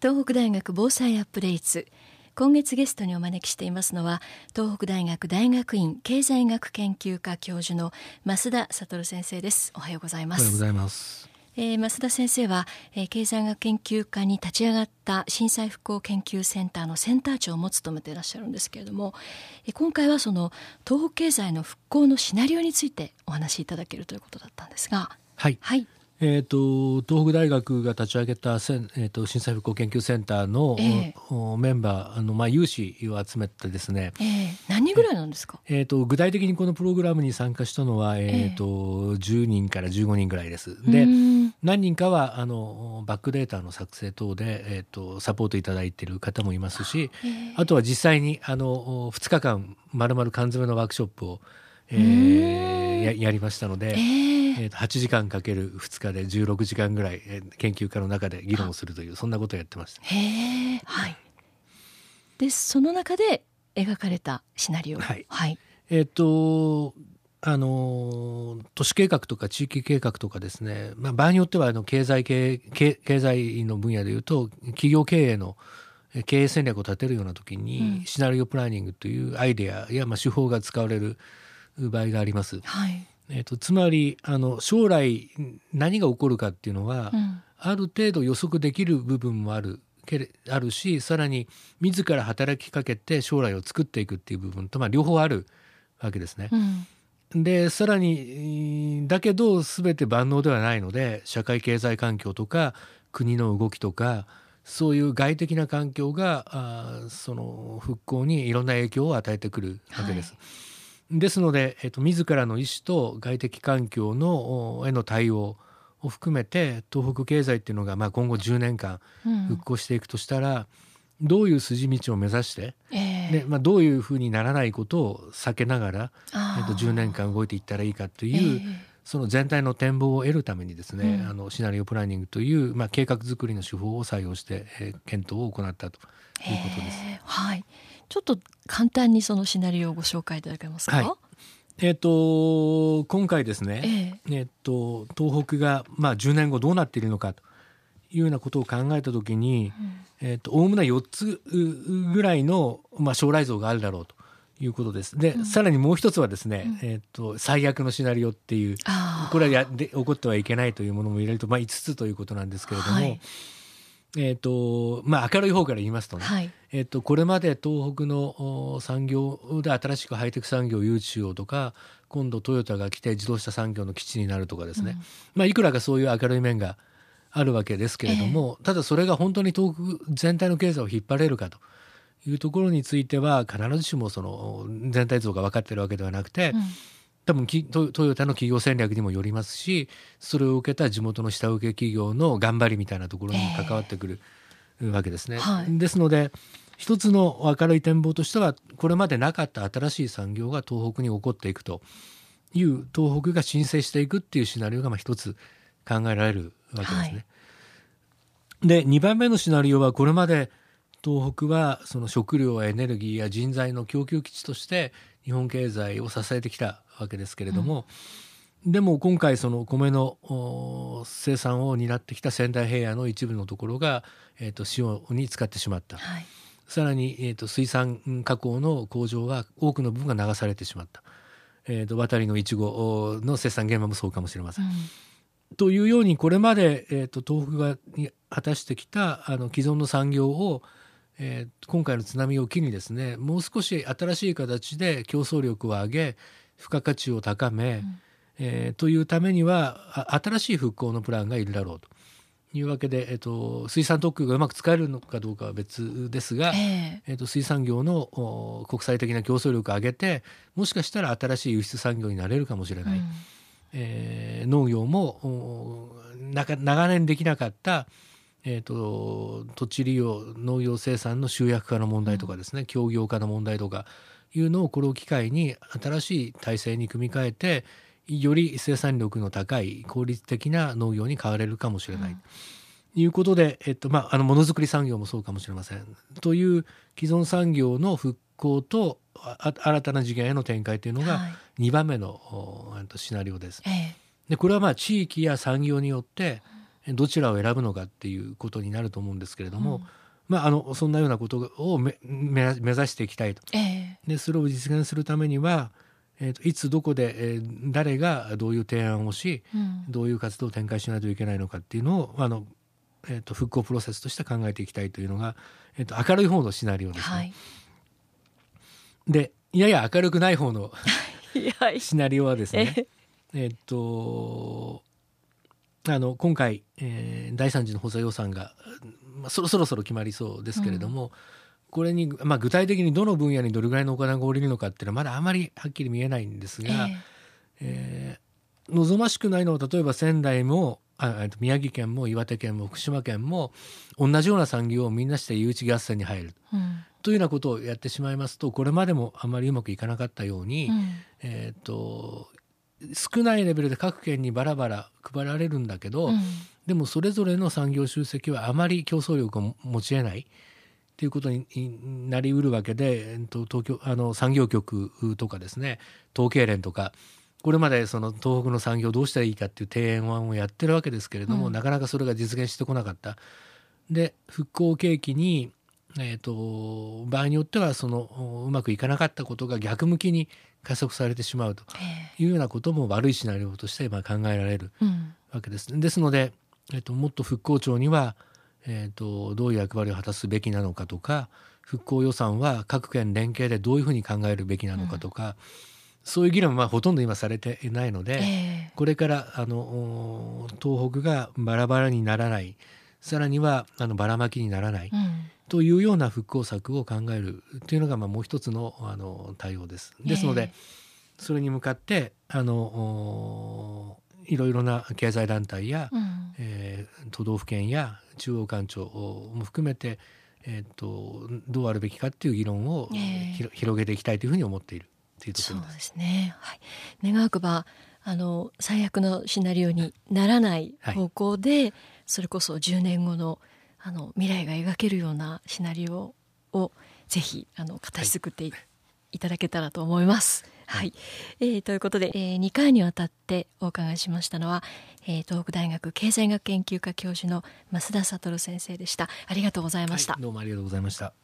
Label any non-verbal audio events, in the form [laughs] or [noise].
東北大学防災アップデート。今月ゲストにお招きしていますのは東北大学大学院経済学研究科教授の増田悟先生です。おはようございます。おはようございます。えー、増田先生は、えー、経済学研究科に立ち上がった震災復興研究センターのセンター長も務めていらっしゃるんですけれども、えー、今回はその東北経済の復興のシナリオについてお話しいただけるということだったんですがはい、はいえーと、東北大学が立ち上げたせん、えーと、震災復興研究センターの、えー、メンバーあの、まあ、有志を集めてですね、えー、何人ぐらいなんですか、えーと、具体的にこのプログラムに参加したのは、えーとえー、10人から15人ぐらいです。で何人かはあのバックデータの作成等で、えー、とサポートいただいている方もいますし、えー、あとは実際にあの2日間まるまる缶詰のワークショップを、えー、ややりましたので。えーえー、と8時間かける2日で16時間ぐらい、えー、研究家の中で議論をするというそんなことをやってました。はい。でその中で描かれたシナリオ。はい。はい、えっ、ー、とあの都市計画とか地域計画とかですね、まあ、場合によってはあの経済経経経済の分野でいうと企業経営の経営戦略を立てるような時に、シナリオプランニングというアイデアやまあ手法が使われる場合があります。はい、えーと、つまりあの将来何が起こるかっていうのは、うん、ある程度予測できる部分もあるけあるしさらに自ら働きかけて将来を作っていくっていう部分と、まあ、両方あるわけですね。うん、でさらにだけど全て万能ではないので社会経済環境とか国の動きとかそういう外的な環境があその復興にいろんな影響を与えてくるわけです。はいですので、えっと、自らの意思と外的環境のへの対応を含めて東北経済っていうのが、まあ、今後10年間復興していくとしたら、うん、どういう筋道を目指して、えー、でまあ、どういうふうにならないことを避けながら、えっと、10年間動いていったらいいかという、えー、その全体の展望を得るためにですね、うん、あのシナリオプランニングという、まあ、計画作りの手法を採用して、えー、検討を行ったということです。えー、はいちょっと簡単にそのシナリオをご紹介いただけますか？はいえっ、と今回ですね、えええー、と東北がまあ10年後どうなっているのかというようなことを考えたときに、うん、えっ、と概ね4つぐらいのまあ将来像があるだろうと。いうことです。で、うん、さらにもう一つはですね、うん、えっ、と最悪のシナリオっていうこれはやで起こってはいけないというものも入れるとまあ5つということなんですけれども、はい、えーとまあ、明るい方から言いますとね、はい、えーと、これまで東北の産業で新しくハイテク産業を誘致しようとか今度トヨタが来て自動車産業の基地になるとかですね、うん、まあ、いくらかそういう明るい面があるわけですけれども、えー、ただそれが本当に東北全体の経済を引っ張れるかと。いうところについては必ずしもその全体像が分かっているわけではなくて、うん多分トトヨタの企業戦略にもよりますしそれを受けた地元の下請け企業の頑張りみたいなところに関わってくるわけですね。えーはい、ですので一つの明るい展望としてはこれまでなかった新しい産業が東北に起こっていくという東北が申請していくっていうシナリオがまあ一つ考えられるわけですね。はい、で2番目のシナリオはこれまで東北はその食料エネルギーや人材の供給基地として日本経済を支えてきたわけですけれども、うん、でも今回その米の生産を担ってきた仙台平野の一部のところが、えー、と塩に使ってしまった、はい、さらに、えー、と水産加工の工場は多くの部分が流されてしまった、えー、と渡りのいちごの生産現場もそうかもしれません。うん。というようにこれまで、えーと、東北が果たしてきたあの既存の産業を、えー、今回の津波を機にですねもう少し新しい形で競争力を上げ付加価値を高め、うん、えー、というためには新しい復興のプランがいるだろうと。いうわけで、えっと、水産特区がうまく使えるのかどうかは別ですが、えー、えっと、水産業の国際的な競争力を上げてもしかしたら新しい輸出産業になれるかもしれない、うん、えー、農業も長年できなかった、えーと、土地利用農業生産の集約化の問題とかですね、うん、協業化の問題とかいうのをこれを機会に新しい体制に組み替えてより生産力の高い効率的な農業に変われるかもしれない。うん、いうことで、えっとまあ、あのものづくり産業もそうかもしれません。という既存産業の復興と新たな次元への展開というのが2番目の、はい、シナリオです。ええ、でこれはまあ地域や産業によって、どちらを選ぶのかっていうことになると思うんですけれども、うん、まあ、あのそんなようなことを目目指していきたいと、えー、でそれを実現するためには、えーと、いつどこで、えー、誰がどういう提案をし、うん、どういう活動を展開しないといけないのかっていうのをあの、えーと、復興プロセスとして考えていきたいというのが、えーと、明るい方のシナリオですね。はい、でやや明るくない方の [laughs] シナリオはですね、えっ、ー、とあの今回、えー、第3次の補正予算が、まあ、そろそろそろ決まりそうですけれども、うん、これに、まあ、具体的にどの分野にどれぐらいのお金が下りるのかっていうのはまだあまりはっきり見えないんですが、えー、えー、望ましくないのは例えば仙台もあ宮城県も岩手県も福島県も同じような産業をみんなして誘致合戦に入る、うん、というようなことをやってしまいますとこれまでもあまりうまくいかなかったように、うん、えーと少ないレベルで各県にバラバラ配られるんだけど、うん、でもそれぞれの産業集積はあまり競争力を持ち得ないっていうことになりうるわけで東京あの産業局とかですね統計連とかこれまでその東北の産業どうしたらいいかっていう提案をやってるわけですけれども、うん、なかなかそれが実現してこなかった。で復興景気にえーと、場合によってはそのうまくいかなかったことが逆向きに加速されてしまうというようなことも悪いシナリオとして今考えられるわけです。うん、ですので、えーと、もっと復興庁には、えーと、どういう役割を果たすべきなのかとか復興予算は各県連携でどういうふうに考えるべきなのかとか、うん、そういう議論はほとんど今されていないので、えー、これからあの東北がバラバラにならないさらにはあのばらまきにならない。うんというような復興策を考えるというのがまあもう一つのあの対応です。ですので、それに向かってあのいろいろな経済団体や、うん、えー、都道府県や中央官庁も含めて、えーと、どうあるべきかっていう議論を、えー、広げていきたいというふうに思っているというところです。そうですね、はい、願わくばあの最悪のシナリオにならない方向で、はい、それこそ10年後のあの未来が描けるようなシナリオをぜひあの形作ってい,、ただけたらと思います。はい、えー、ということで、えー、2回にわたってお伺いしましたのは、えー、東北大学経済学研究科教授の増田悟先生でした。ありがとうございました、はい、どうもありがとうございました。